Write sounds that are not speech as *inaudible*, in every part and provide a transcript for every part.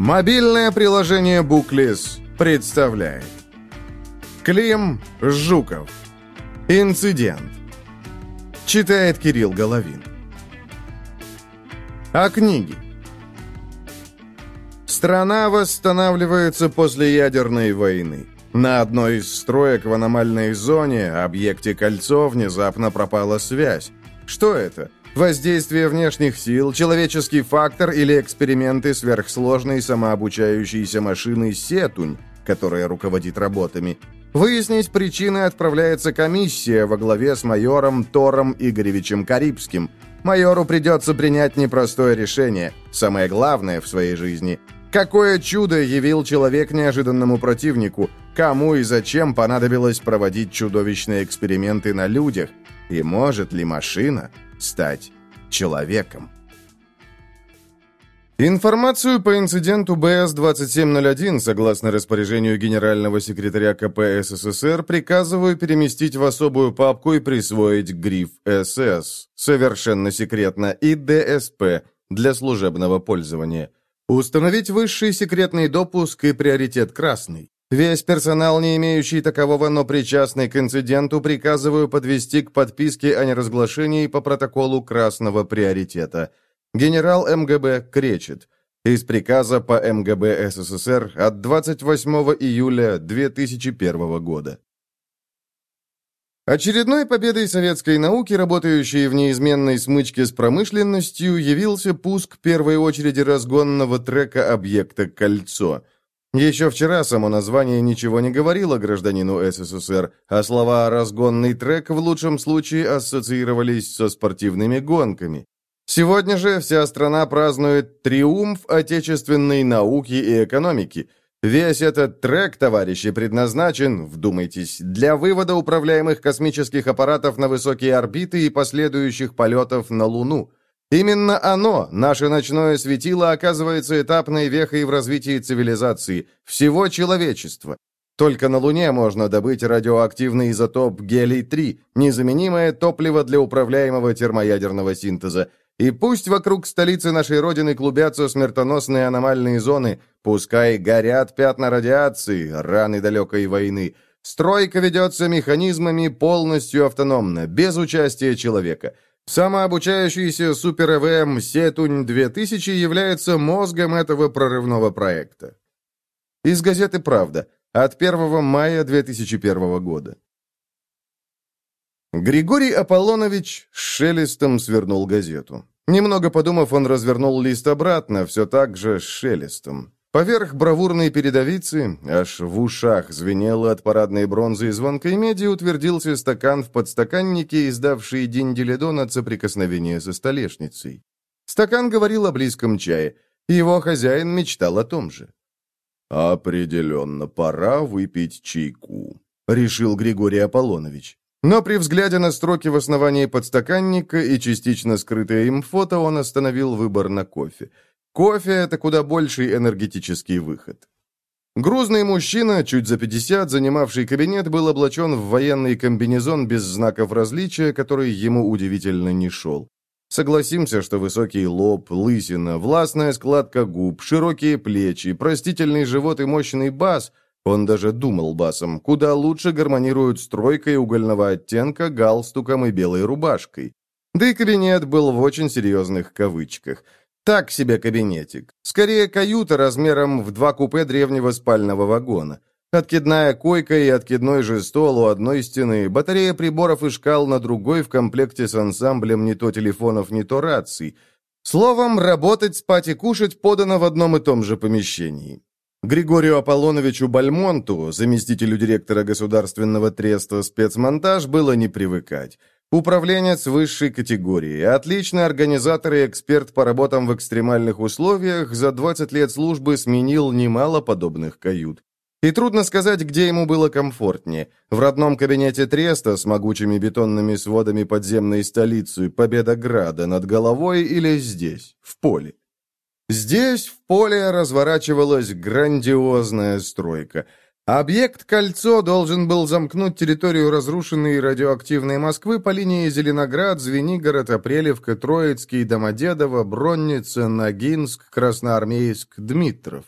Мобильное приложение «Буклис» представляет Клим Жуков Инцидент Читает Кирилл Головин О книге Страна восстанавливается после ядерной войны. На одной из строек в аномальной зоне, объекте кольцо, внезапно пропала связь. Что это? Воздействие внешних сил, человеческий фактор или эксперименты сверхсложной самообучающейся машины «Сетунь», которая руководит работами. Выяснить причины отправляется комиссия во главе с майором Тором Игоревичем Карибским. Майору придется принять непростое решение, самое главное в своей жизни – Какое чудо явил человек неожиданному противнику? Кому и зачем понадобилось проводить чудовищные эксперименты на людях? И может ли машина стать человеком? Информацию по инциденту БС-2701, согласно распоряжению генерального секретаря КП СССР, приказываю переместить в особую папку и присвоить гриф «СС» совершенно секретно и «ДСП» для служебного пользования – Установить высший секретный допуск и приоритет красный. Весь персонал, не имеющий такового, но причастный к инциденту, приказываю подвести к подписке о неразглашении по протоколу красного приоритета. Генерал МГБ Кречет. Из приказа по МГБ СССР от 28 июля 2001 года. Очередной победой советской науки, работающей в неизменной смычке с промышленностью, явился пуск первой очереди разгонного трека объекта «Кольцо». Еще вчера само название ничего не говорило гражданину СССР, а слова «разгонный трек» в лучшем случае ассоциировались со спортивными гонками. Сегодня же вся страна празднует триумф отечественной науки и экономики – Весь этот трек, товарищи, предназначен, вдумайтесь, для вывода управляемых космических аппаратов на высокие орбиты и последующих полетов на Луну. Именно оно, наше ночное светило, оказывается этапной вехой в развитии цивилизации, всего человечества. Только на Луне можно добыть радиоактивный изотоп гелий-3, незаменимое топливо для управляемого термоядерного синтеза, и пусть вокруг столицы нашей Родины клубятся смертоносные аномальные зоны, пускай горят пятна радиации, раны далекой войны, стройка ведется механизмами полностью автономно, без участия человека. Самообучающийся супер-ЭВМ «Сетунь-2000» является мозгом этого прорывного проекта. Из газеты «Правда» от 1 мая 2001 года. Григорий Аполлонович шелестом свернул газету. Немного подумав, он развернул лист обратно, все так же шелестом. Поверх бравурной передовицы, аж в ушах звенело от парадной бронзы и звонкой меди, утвердился стакан в подстаканнике, издавший динделедон от соприкосновения со столешницей. Стакан говорил о близком чае. Его хозяин мечтал о том же. «Определенно, пора выпить чайку», — решил Григорий Аполлонович. Но при взгляде на строки в основании подстаканника и частично скрытое им фото он остановил выбор на кофе. Кофе – это куда больший энергетический выход. Грузный мужчина, чуть за 50, занимавший кабинет, был облачен в военный комбинезон без знаков различия, который ему удивительно не шел. Согласимся, что высокий лоб, лысина, властная складка губ, широкие плечи, простительный живот и мощный бас – он даже думал басом, куда лучше гармонируют стройкой угольного оттенка, галстуком и белой рубашкой. Да и кабинет был в очень серьезных кавычках. Так себе кабинетик. Скорее, каюта размером в два купе древнего спального вагона. Откидная койка и откидной же стол у одной стены, батарея приборов и шкал на другой в комплекте с ансамблем не то телефонов, не то раций. Словом, работать, спать и кушать подано в одном и том же помещении. Григорию Аполлоновичу Бальмонту, заместителю директора государственного треста «Спецмонтаж», было не привыкать. Управленец высшей категории, отличный организатор и эксперт по работам в экстремальных условиях, за 20 лет службы сменил немало подобных кают. И трудно сказать, где ему было комфортнее. В родном кабинете Треста с могучими бетонными сводами подземной столицы Победограда над головой или здесь, в поле. Здесь в поле разворачивалась грандиозная стройка. Объект «Кольцо» должен был замкнуть территорию разрушенной радиоактивной Москвы по линии Зеленоград, Звенигород, Апрелевка, Троицкий, Домодедово, Бронница, Ногинск, Красноармейск, Дмитров.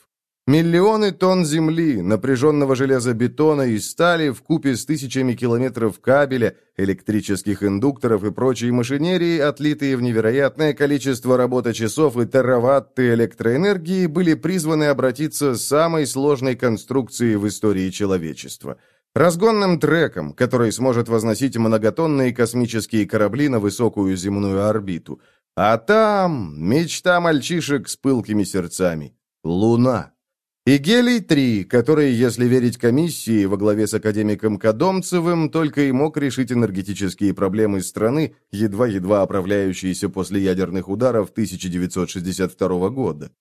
Миллионы тонн земли, напряженного железобетона и стали в купе с тысячами километров кабеля, электрических индукторов и прочей машинерии, отлитые в невероятное количество работочасов и тераватты электроэнергии, были призваны обратиться с самой сложной конструкцией в истории человечества – разгонным треком, который сможет возносить многотонные космические корабли на высокую земную орбиту. А там мечта мальчишек с пылкими сердцами – Луна. И гелий-3, который, если верить комиссии во главе с академиком Кадомцевым, только и мог решить энергетические проблемы страны, едва-едва оправляющиеся после ядерных ударов 1962 года.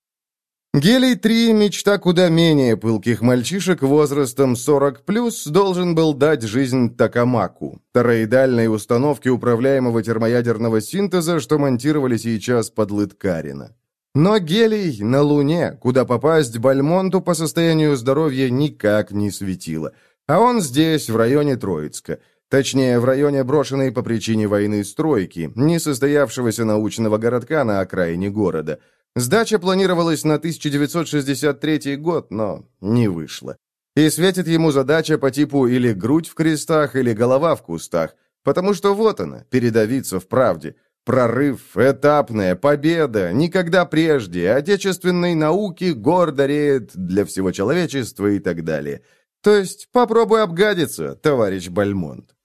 Гелий-3, мечта куда менее пылких мальчишек возрастом 40+, должен был дать жизнь Такамаку, тороидальной установке управляемого термоядерного синтеза, что монтировали сейчас под Лыткарина. Но гелий на Луне, куда попасть Бальмонту по состоянию здоровья никак не светило. А он здесь, в районе Троицка. Точнее, в районе брошенной по причине войны стройки, несостоявшегося научного городка на окраине города. Сдача планировалась на 1963 год, но не вышло. И светит ему задача по типу или грудь в крестах, или голова в кустах. Потому что вот она, передавиться в правде – Прорыв, этапная, победа, никогда прежде, отечественной науки гордо реет для всего человечества и так далее. То есть попробуй обгадиться, товарищ Бальмонт.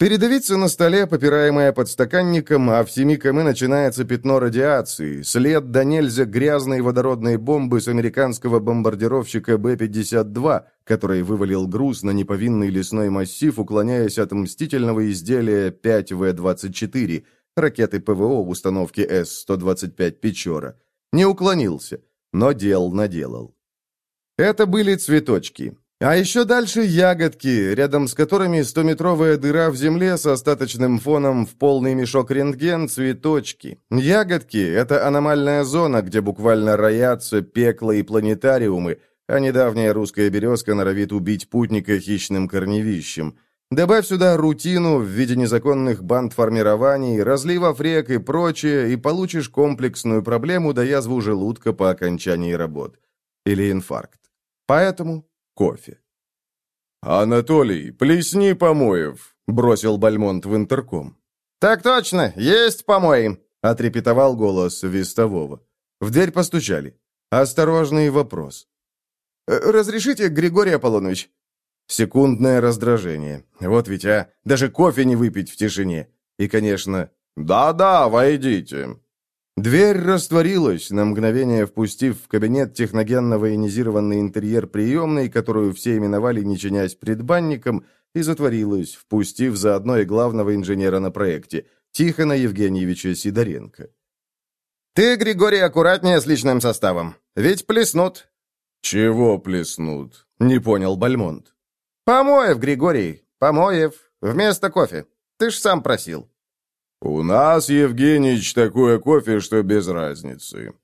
Передавиться на столе, попираемая подстаканником, а в семи км начинается пятно радиации, след до нельзя грязной водородной бомбы с американского бомбардировщика Б-52, который вывалил груз на неповинный лесной массив, уклоняясь от мстительного изделия 5В-24, ракеты ПВО в установке С-125 «Печора». Не уклонился, но дел наделал. Это были цветочки. А еще дальше ягодки, рядом с которыми стометровая дыра в земле с остаточным фоном в полный мешок рентген цветочки. Ягодки — это аномальная зона, где буквально роятся пекла и планетариумы, а недавняя русская березка норовит убить путника хищным корневищем — Добавь сюда рутину в виде незаконных бандформирований, разливов рек и прочее, и получишь комплексную проблему до язву желудка по окончании работ. Или инфаркт. Поэтому кофе. «Анатолий, плесни помоев», — бросил Бальмонт в интерком. «Так точно, есть помои», — отрепетовал голос Вестового. В дверь постучали. Осторожный вопрос. «Э, «Разрешите, Григорий Аполлонович?» Секундное раздражение. Вот ведь, а, даже кофе не выпить в тишине. И, конечно, «Да-да, войдите». Дверь растворилась, на мгновение впустив в кабинет техногенно-военизированный интерьер приемной, которую все именовали, не чинясь предбанником, и затворилась, впустив заодно и главного инженера на проекте, Тихона Евгеньевича Сидоренко. «Ты, Григорий, аккуратнее с личным составом. Ведь плеснут». «Чего плеснут?» — не понял Бальмонт. «Помоев, Григорий, помоев. Вместо кофе. Ты ж сам просил». «У нас, Евгеньевич, такое кофе, что без разницы».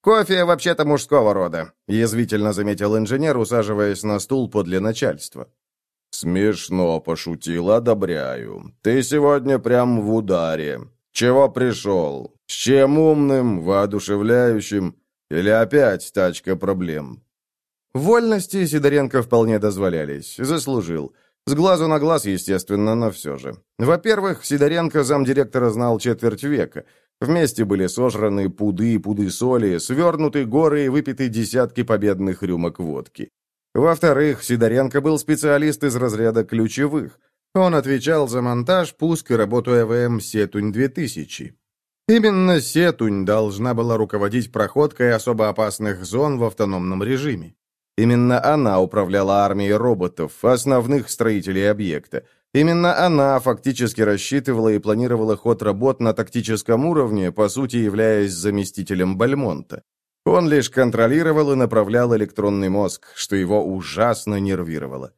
«Кофе вообще-то мужского рода», — язвительно заметил инженер, усаживаясь на стул подле начальства. «Смешно пошутил, одобряю. Ты сегодня прям в ударе. Чего пришел? С чем умным, воодушевляющим? Или опять тачка проблем?» Вольности Сидоренко вполне дозволялись. Заслужил. С глазу на глаз, естественно, но все же. Во-первых, Сидоренко замдиректора знал четверть века. Вместе были сожраны пуды и пуды соли, свернуты горы и выпиты десятки победных рюмок водки. Во-вторых, Сидоренко был специалист из разряда ключевых. Он отвечал за монтаж, пуск и работу ЭВМ «Сетунь-2000». Именно «Сетунь» должна была руководить проходкой особо опасных зон в автономном режиме. Именно она управляла армией роботов, основных строителей объекта. Именно она фактически рассчитывала и планировала ход работ на тактическом уровне, по сути являясь заместителем Бальмонта. Он лишь контролировал и направлял электронный мозг, что его ужасно нервировало.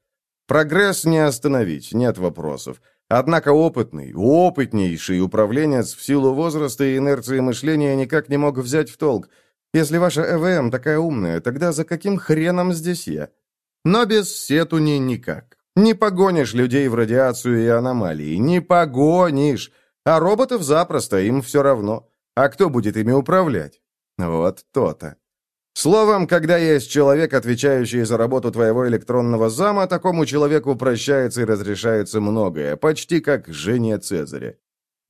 Прогресс не остановить, нет вопросов. Однако опытный, опытнейший управленец в силу возраста и инерции мышления никак не мог взять в толк – если ваша ЭВМ такая умная, тогда за каким хреном здесь я?» Но без сетуни никак. Не погонишь людей в радиацию и аномалии, не погонишь. А роботов запросто, им все равно. А кто будет ими управлять? Вот то-то. Словом, когда есть человек, отвечающий за работу твоего электронного зама, такому человеку прощается и разрешается многое, почти как жене Цезаря.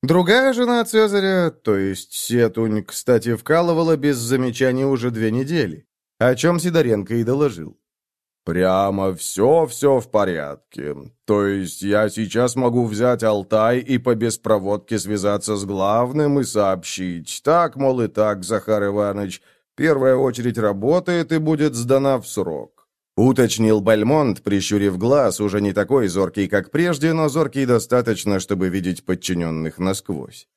Другая жена Цезаря, то есть Сетунь, кстати, вкалывала без замечаний уже две недели, о чем Сидоренко и доложил. «Прямо все-все в порядке. То есть я сейчас могу взять Алтай и по беспроводке связаться с главным и сообщить. Так, мол, и так, Захар Иванович, первая очередь работает и будет сдана в срок. Уточнил Бальмонт, прищурив глаз, уже не такой зоркий, как прежде, но зоркий достаточно, чтобы видеть подчиненных насквозь.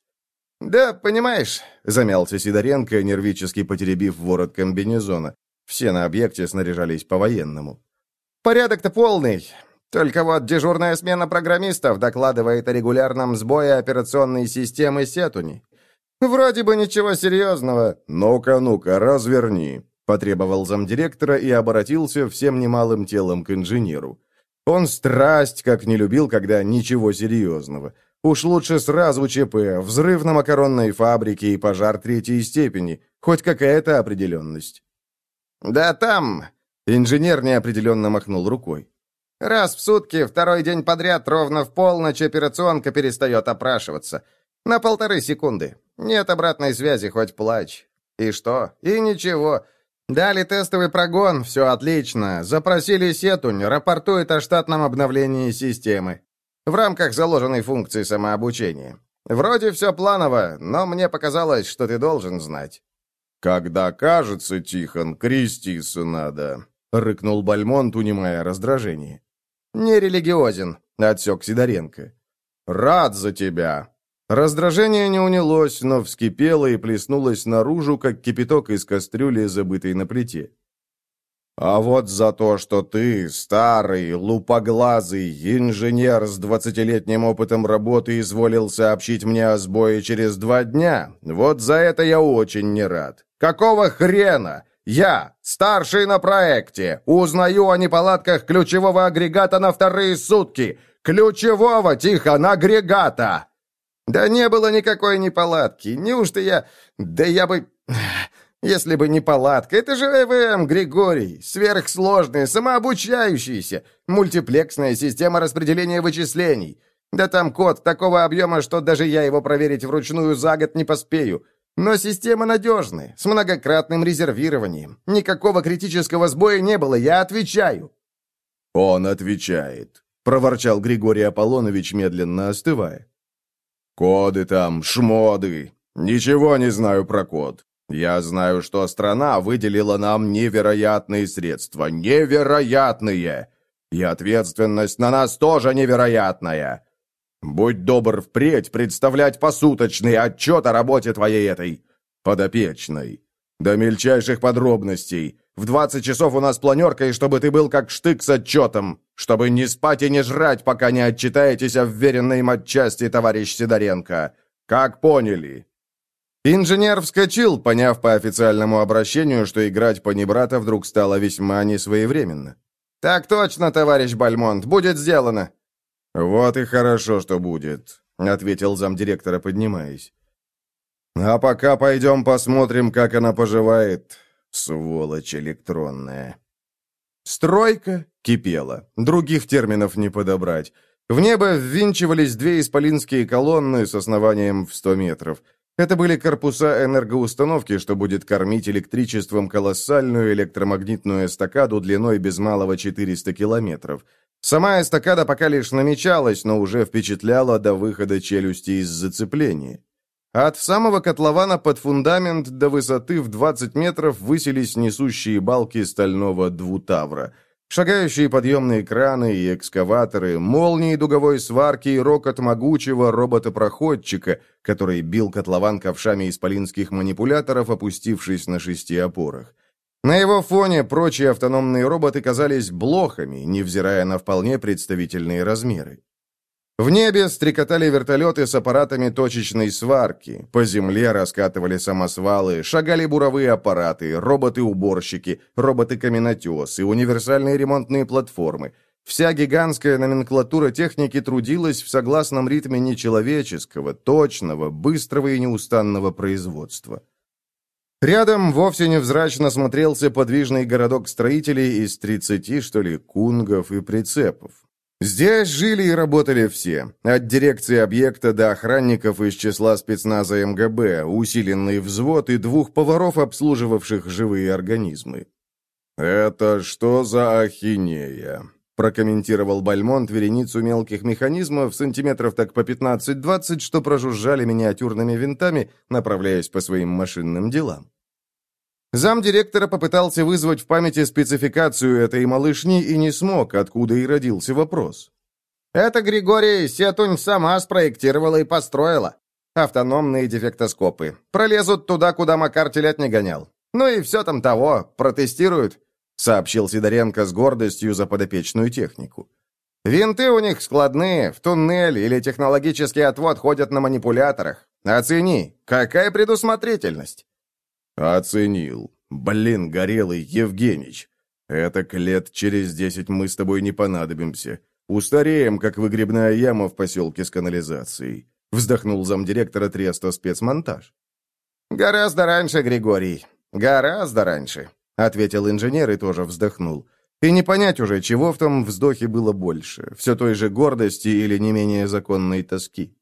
«Да, понимаешь», — замялся Сидоренко, нервически потеребив ворот комбинезона. Все на объекте снаряжались по-военному. «Порядок-то полный. Только вот дежурная смена программистов докладывает о регулярном сбое операционной системы Сетуни. Вроде бы ничего серьезного. Ну-ка, ну-ка, разверни», Потребовал замдиректора и обратился всем немалым телом к инженеру. Он страсть как не любил, когда ничего серьезного. Уж лучше сразу ЧП, взрыв на макаронной фабрике и пожар третьей степени. Хоть какая-то определенность. «Да там...» — инженер неопределенно махнул рукой. «Раз в сутки, второй день подряд, ровно в полночь операционка перестает опрашиваться. На полторы секунды. Нет обратной связи, хоть плачь. И что? И ничего. Дали тестовый прогон, все отлично. Запросили Сетунь, рапортует о штатном обновлении системы. В рамках заложенной функции самообучения. Вроде все планово, но мне показалось, что ты должен знать. «Когда кажется, Тихон, креститься надо», — рыкнул Бальмонт, унимая раздражение. «Не религиозен», — отсек Сидоренко. «Рад за тебя», Раздражение не унялось, но вскипело и плеснулось наружу, как кипяток из кастрюли, забытой на плите. «А вот за то, что ты, старый, лупоглазый, инженер с двадцатилетним опытом работы, изволил сообщить мне о сбое через два дня, вот за это я очень не рад. Какого хрена? Я, старший на проекте, узнаю о неполадках ключевого агрегата на вторые сутки! Ключевого, тихо, на агрегата!» «Да не было никакой неполадки. Неужто я... Да я бы... *sighs* Если бы не палатка, это же ЭВМ, Григорий, сверхсложная, самообучающаяся, мультиплексная система распределения вычислений. Да там код такого объема, что даже я его проверить вручную за год не поспею. Но система надежная, с многократным резервированием. Никакого критического сбоя не было, я отвечаю». «Он отвечает», — проворчал Григорий Аполлонович, медленно остывая. Коды там, шмоды. Ничего не знаю про код. Я знаю, что страна выделила нам невероятные средства. Невероятные! И ответственность на нас тоже невероятная. Будь добр впредь представлять посуточный отчет о работе твоей этой подопечной. До мельчайших подробностей. В 20 часов у нас планерка, и чтобы ты был как штык с отчетом, чтобы не спать и не жрать, пока не отчитаетесь о вверенной матчасти, товарищ Сидоренко. Как поняли?» Инженер вскочил, поняв по официальному обращению, что играть по небрата вдруг стало весьма несвоевременно. «Так точно, товарищ Бальмонт, будет сделано!» «Вот и хорошо, что будет», — ответил замдиректора, поднимаясь. «А пока пойдем посмотрим, как она поживает. Сволочь электронная. Стройка кипела. Других терминов не подобрать. В небо ввинчивались две исполинские колонны с основанием в 100 метров. Это были корпуса энергоустановки, что будет кормить электричеством колоссальную электромагнитную эстакаду длиной без малого 400 километров. Сама эстакада пока лишь намечалась, но уже впечатляла до выхода челюсти из зацепления. От самого котлована под фундамент до высоты в 20 метров высились несущие балки стального двутавра. Шагающие подъемные краны и экскаваторы, молнии дуговой сварки и рокот могучего робота-проходчика, который бил котлован ковшами исполинских манипуляторов, опустившись на шести опорах. На его фоне прочие автономные роботы казались блохами, невзирая на вполне представительные размеры. В небе стрекотали вертолеты с аппаратами точечной сварки, по земле раскатывали самосвалы, шагали буровые аппараты, роботы-уборщики, роботы-каменотесы, универсальные ремонтные платформы. Вся гигантская номенклатура техники трудилась в согласном ритме нечеловеческого, точного, быстрого и неустанного производства. Рядом вовсе невзрачно смотрелся подвижный городок строителей из 30, что ли, кунгов и прицепов. Здесь жили и работали все, от дирекции объекта до охранников из числа спецназа МГБ, усиленный взвод и двух поваров, обслуживавших живые организмы. «Это что за ахинея?» прокомментировал Бальмонт вереницу мелких механизмов, сантиметров так по 15-20, что прожужжали миниатюрными винтами, направляясь по своим машинным делам. Замдиректора попытался вызвать в памяти спецификацию этой малышни и не смог, откуда и родился вопрос. «Это Григорий Сетунь сама спроектировала и построила. Автономные дефектоскопы. Пролезут туда, куда Макар телят не гонял. Ну и все там того, протестируют», — сообщил Сидоренко с гордостью за подопечную технику. «Винты у них складные, в туннель или технологический отвод ходят на манипуляторах. Оцени, какая предусмотрительность!» «Оценил. Блин, горелый Евгенич. Это к лет через десять мы с тобой не понадобимся. Устареем, как выгребная яма в поселке с канализацией», вздохнул замдиректора Треста спецмонтаж. «Гораздо раньше, Григорий. Гораздо раньше», ответил инженер и тоже вздохнул. И не понять уже, чего в том вздохе было больше, все той же гордости или не менее законной тоски.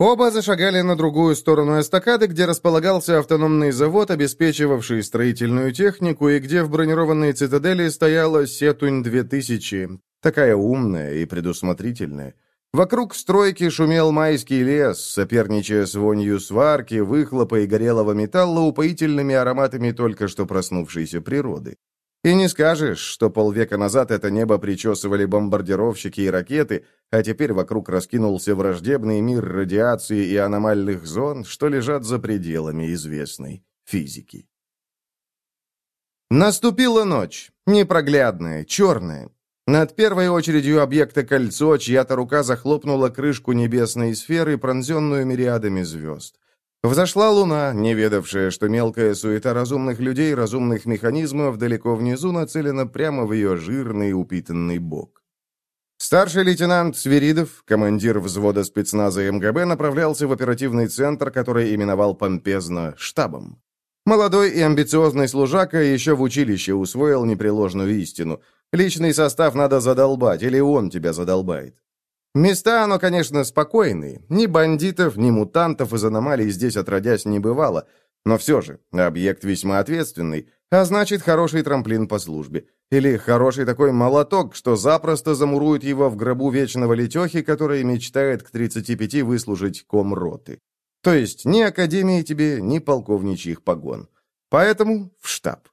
Оба зашагали на другую сторону эстакады, где располагался автономный завод, обеспечивавший строительную технику, и где в бронированной цитадели стояла Сетунь-2000, такая умная и предусмотрительная. Вокруг стройки шумел майский лес, соперничая с вонью сварки, выхлопа и горелого металла упоительными ароматами только что проснувшейся природы. И не скажешь, что полвека назад это небо причесывали бомбардировщики и ракеты, а теперь вокруг раскинулся враждебный мир радиации и аномальных зон, что лежат за пределами известной физики. Наступила ночь, непроглядная, черная. Над первой очередью объекта кольцо чья-то рука захлопнула крышку небесной сферы, пронзенную мириадами звезд. Взошла луна, не ведавшая, что мелкая суета разумных людей, разумных механизмов далеко внизу нацелена прямо в ее жирный упитанный бок. Старший лейтенант Свиридов, командир взвода спецназа МГБ, направлялся в оперативный центр, который именовал помпезно штабом. Молодой и амбициозный служака еще в училище усвоил непреложную истину. Личный состав надо задолбать, или он тебя задолбает. Места, оно, конечно, спокойные. Ни бандитов, ни мутантов из аномалий здесь отродясь не бывало. Но все же, объект весьма ответственный, а значит, хороший трамплин по службе. Или хороший такой молоток, что запросто замурует его в гробу вечного летехи, который мечтает к 35 выслужить комроты. То есть ни академии тебе, ни полковничьих погон. Поэтому в штаб.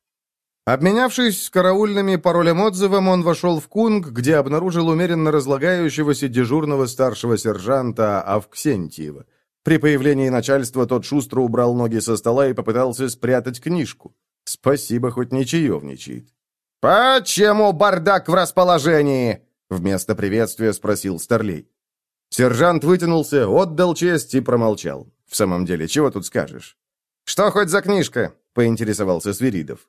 Обменявшись с караульными паролем-отзывом, он вошел в Кунг, где обнаружил умеренно разлагающегося дежурного старшего сержанта Авксентьева. При появлении начальства тот шустро убрал ноги со стола и попытался спрятать книжку. Спасибо, хоть не чаевничает. «Почему бардак в расположении?» Вместо приветствия спросил Старлей. Сержант вытянулся, отдал честь и промолчал. В самом деле, чего тут скажешь? «Что хоть за книжка?» — поинтересовался Свиридов.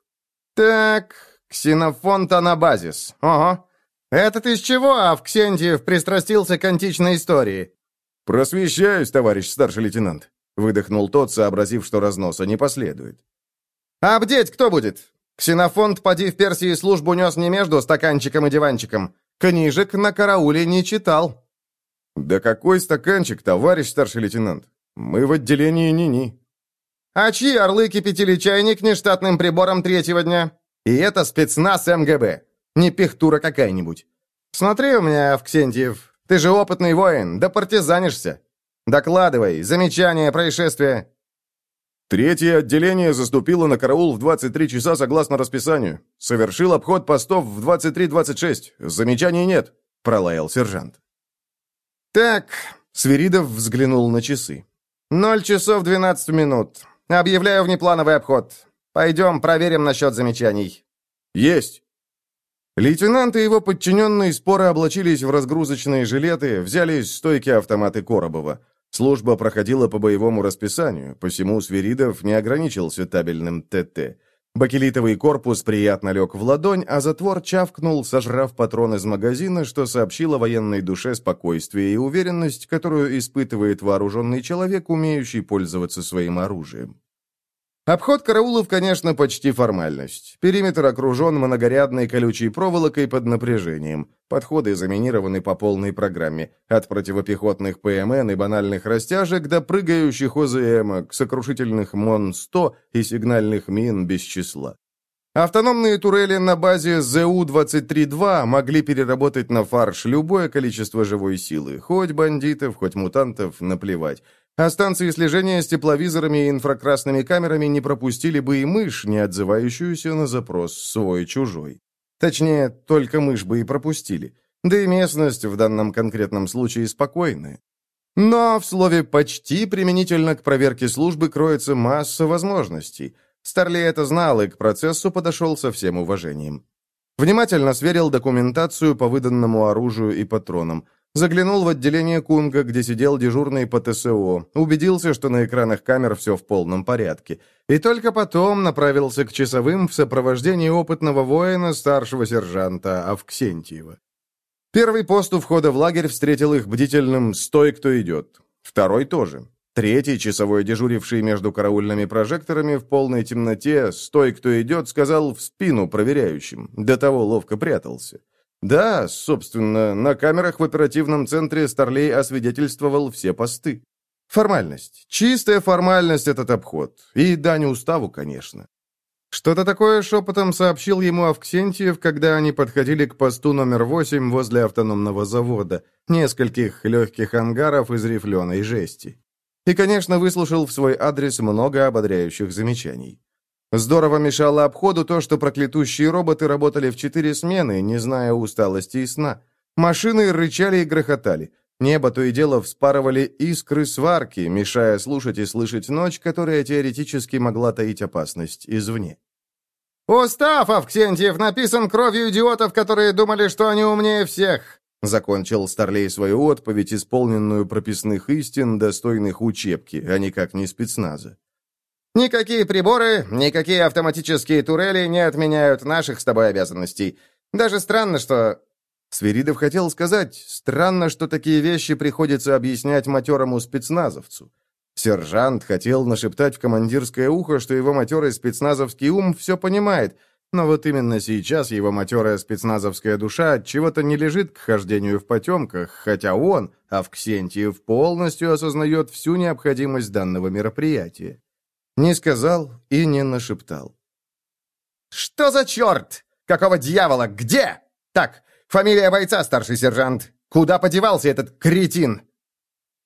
«Так, ксенофонт анабазис. Ого. Это ты с чего, Авксентьев, пристрастился к античной истории?» «Просвещаюсь, товарищ старший лейтенант», — выдохнул тот, сообразив, что разноса не последует. «А бдеть кто будет? Ксенофонт, поди в Персии службу нес не между стаканчиком и диванчиком. Книжек на карауле не читал». «Да какой стаканчик, товарищ старший лейтенант? Мы в отделении ни-ни». А чьи орлы кипятили чайник нештатным прибором третьего дня? И это спецназ МГБ. Не пихтура какая-нибудь. Смотри у меня, Авксентьев, ты же опытный воин, да партизанишься. Докладывай, замечания, происшествия. Третье отделение заступило на караул в 23 часа согласно расписанию. Совершил обход постов в 23.26. Замечаний нет, пролаял сержант. Так, Свиридов взглянул на часы. «Ноль часов двенадцать минут. Объявляю внеплановый обход. Пойдем, проверим насчет замечаний». «Есть!» Лейтенант и его подчиненные споро облачились в разгрузочные жилеты, взялись стойки автоматы Коробова. Служба проходила по боевому расписанию, посему Свиридов не ограничился табельным ТТ. Бакелитовый корпус приятно лег в ладонь, а затвор чавкнул, сожрав патрон из магазина, что сообщило военной душе спокойствие и уверенность, которую испытывает вооруженный человек, умеющий пользоваться своим оружием. Обход караулов, конечно, почти формальность. Периметр окружен многорядной колючей проволокой под напряжением. Подходы заминированы по полной программе. От противопехотных ПМН и банальных растяжек до прыгающих ОЗМ, сокрушительных МОН-100 и сигнальных мин без числа. Автономные турели на базе ЗУ-23-2 могли переработать на фарш любое количество живой силы, хоть бандитов, хоть мутантов, наплевать. А станции слежения с тепловизорами и инфракрасными камерами не пропустили бы и мышь, не отзывающуюся на запрос свой-чужой. Точнее, только мышь бы и пропустили. Да и местность в данном конкретном случае спокойная. Но в слове «почти» применительно к проверке службы кроется масса возможностей. Старли это знал и к процессу подошел со всем уважением. Внимательно сверил документацию по выданному оружию и патронам. Заглянул в отделение Кунга, где сидел дежурный по ТСО, убедился, что на экранах камер все в полном порядке. И только потом направился к часовым в сопровождении опытного воина, старшего сержанта Авксентьева. Первый пост у входа в лагерь встретил их бдительным «Стой, кто идет». Второй тоже. Третий, часовой, дежуривший между караульными прожекторами в полной темноте, «Стой, кто идет», сказал в спину проверяющим. До того ловко прятался. Да, собственно, на камерах в оперативном центре Старлей освидетельствовал все посты. Формальность. Чистая формальность этот обход. И дань уставу, конечно. Что-то такое шепотом сообщил ему Авксентьев, когда они подходили к посту номер 8 возле автономного завода, нескольких легких ангаров из рифленой жести. И, конечно, выслушал в свой адрес много ободряющих замечаний. Здорово мешало обходу то, что проклятущие роботы работали в четыре смены, не зная усталости и сна. Машины рычали и грохотали. Небо то и дело вспарывали искры сварки, мешая слушать и слышать ночь, которая теоретически могла таить опасность извне. «Устав, Авксентьев, написан кровью идиотов, которые думали, что они умнее всех!» Закончил Старлей свою отповедь, исполненную прописных истин, достойных учебки, а никак не спецназа. Никакие приборы, никакие автоматические турели не отменяют наших с тобой обязанностей. Даже странно, что...» Свиридов хотел сказать, странно, что такие вещи приходится объяснять матерому спецназовцу. Сержант хотел нашептать в командирское ухо, что его матерый спецназовский ум все понимает, но вот именно сейчас его матерая спецназовская душа чего-то не лежит к хождению в потемках, хотя он, Авксентьев, полностью осознает всю необходимость данного мероприятия. Не сказал и не нашептал. «Что за черт? Какого дьявола? Где? Так, фамилия бойца, старший сержант. Куда подевался этот кретин?»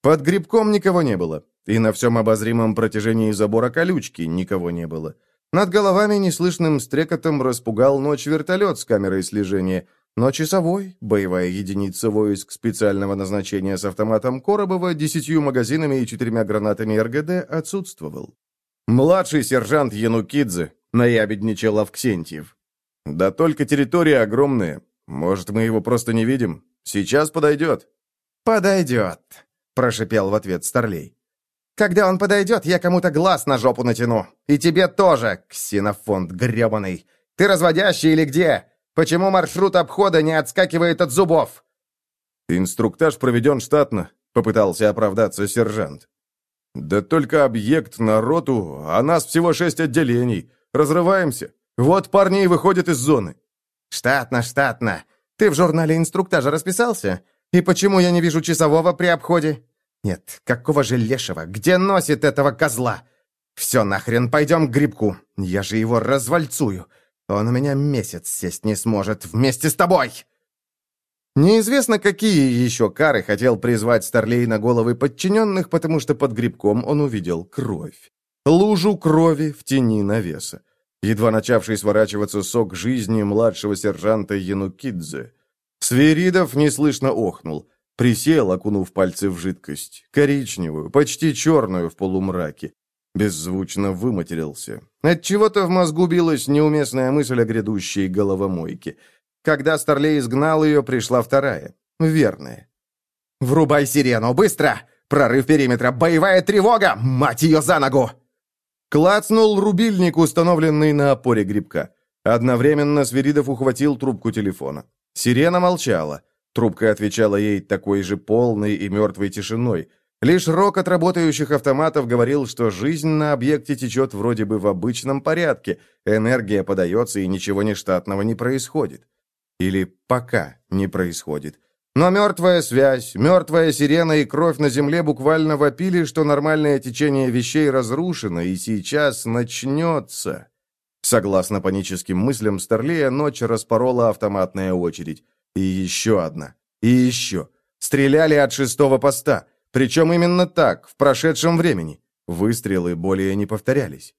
Под грибком никого не было, и на всем обозримом протяжении забора колючки никого не было. Над головами неслышным стрекотом распугал ночь вертолет с камерой слежения, но часовой, боевая единица войск специального назначения с автоматом Коробова, десятью магазинами и четырьмя гранатами РГД отсутствовал. «Младший сержант Янукидзе», — наябедничал Авксентьев. «Да только территория огромная. Может, мы его просто не видим? Сейчас подойдет». «Подойдет», — прошипел в ответ Старлей. «Когда он подойдет, я кому-то глаз на жопу натяну. И тебе тоже, ксенофонд гребаный. Ты разводящий или где? Почему маршрут обхода не отскакивает от зубов?» «Инструктаж проведен штатно», — попытался оправдаться сержант. «Да только объект на роту, а нас всего шесть отделений. Разрываемся. Вот парни и выходят из зоны». «Штатно, штатно. Ты в журнале инструктажа расписался? И почему я не вижу часового при обходе? Нет, какого же лешего? Где носит этого козла? Все нахрен, пойдем к грибку. Я же его развальцую. Он у меня месяц сесть не сможет вместе с тобой!» Неизвестно, какие еще кары хотел призвать Старлей на головы подчиненных, потому что под грибком он увидел кровь. Лужу крови в тени навеса. Едва начавший сворачиваться сок жизни младшего сержанта Янукидзе. Свиридов неслышно охнул. Присел, окунув пальцы в жидкость. Коричневую, почти черную в полумраке. Беззвучно выматерился. Отчего-то в мозгу билась неуместная мысль о грядущей головомойке. Когда Старлей изгнал ее, пришла вторая. Верная. «Врубай сирену! Быстро! Прорыв периметра! Боевая тревога! Мать ее за ногу!» Клацнул рубильник, установленный на опоре грибка. Одновременно Свиридов ухватил трубку телефона. Сирена молчала. Трубка отвечала ей такой же полной и мертвой тишиной. Лишь рок от работающих автоматов говорил, что жизнь на объекте течет вроде бы в обычном порядке, энергия подается и ничего нештатного не происходит. Или пока не происходит. Но мертвая связь, мертвая сирена и кровь на земле буквально вопили, что нормальное течение вещей разрушено, и сейчас начнется. Согласно паническим мыслям Старлея, ночь распорола автоматная очередь. И еще одна. И еще. Стреляли от шестого поста. Причем именно так, в прошедшем времени. Выстрелы более не повторялись.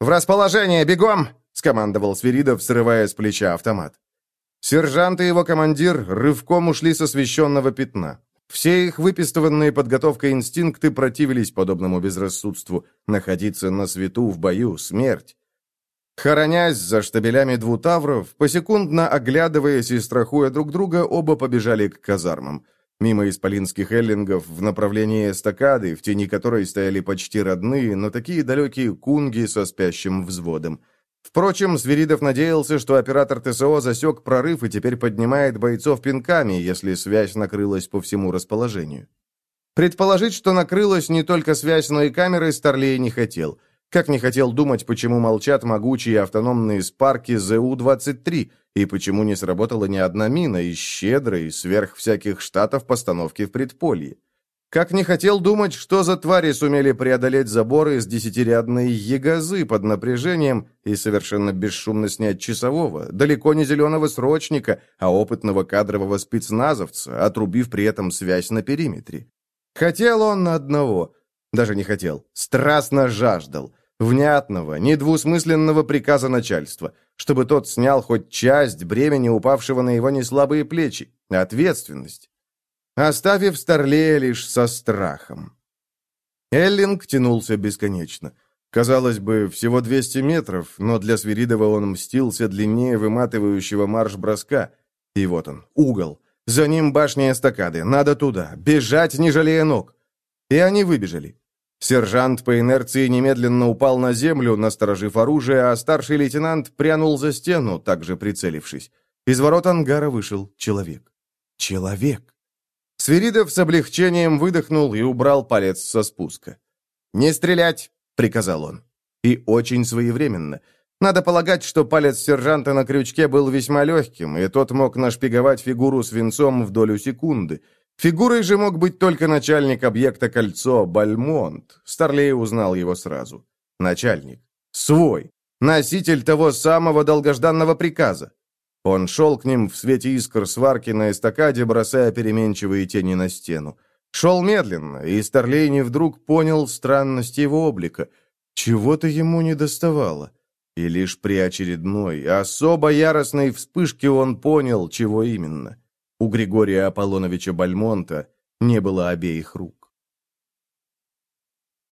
«В расположение, бегом!» — скомандовал Свиридов, срывая с плеча автомат. Сержант и его командир рывком ушли с освещенного пятна. Все их выпистыванные подготовкой инстинкты противились подобному безрассудству. Находиться на свету в бою — смерть. Хоронясь за штабелями двутавров, посекундно оглядываясь и страхуя друг друга, оба побежали к казармам. Мимо исполинских эллингов в направлении эстакады, в тени которой стояли почти родные, но такие далекие кунги со спящим взводом. Впрочем, Свиридов надеялся, что оператор ТСО засек прорыв и теперь поднимает бойцов пинками, если связь накрылась по всему расположению. Предположить, что накрылась не только связь, но и камеры, Старлей не хотел. Как не хотел думать, почему молчат могучие автономные спарки ЗУ-23, и почему не сработала ни одна мина из щедрой, сверх всяких штатов постановки в предполье. Как не хотел думать, что за твари сумели преодолеть заборы с десятирядной ягозы под напряжением и совершенно бесшумно снять часового, далеко не зеленого срочника, а опытного кадрового спецназовца, отрубив при этом связь на периметре. Хотел он одного, даже не хотел, страстно жаждал, внятного, недвусмысленного приказа начальства, чтобы тот снял хоть часть бремени, упавшего на его неслабые плечи, ответственность оставив Старлея лишь со страхом. Эллинг тянулся бесконечно. Казалось бы, всего 200 метров, но для Свиридова он мстился длиннее выматывающего марш-броска. И вот он, угол. За ним башня эстакады. Надо туда. Бежать, не жалея ног. И они выбежали. Сержант по инерции немедленно упал на землю, насторожив оружие, а старший лейтенант прянул за стену, также прицелившись. Из ворот ангара вышел человек. Человек. Свиридов с облегчением выдохнул и убрал палец со спуска. «Не стрелять!» — приказал он. И очень своевременно. Надо полагать, что палец сержанта на крючке был весьма легким, и тот мог нашпиговать фигуру свинцом в долю секунды. Фигурой же мог быть только начальник объекта «Кольцо» Бальмонт. Старлей узнал его сразу. Начальник. Свой. Носитель того самого долгожданного приказа. Он шел к ним в свете искр сварки на эстакаде, бросая переменчивые тени на стену. Шел медленно, и Старлейни вдруг понял странность его облика. Чего-то ему не доставало. И лишь при очередной, особо яростной вспышке он понял, чего именно. У Григория Аполлоновича Бальмонта не было обеих рук.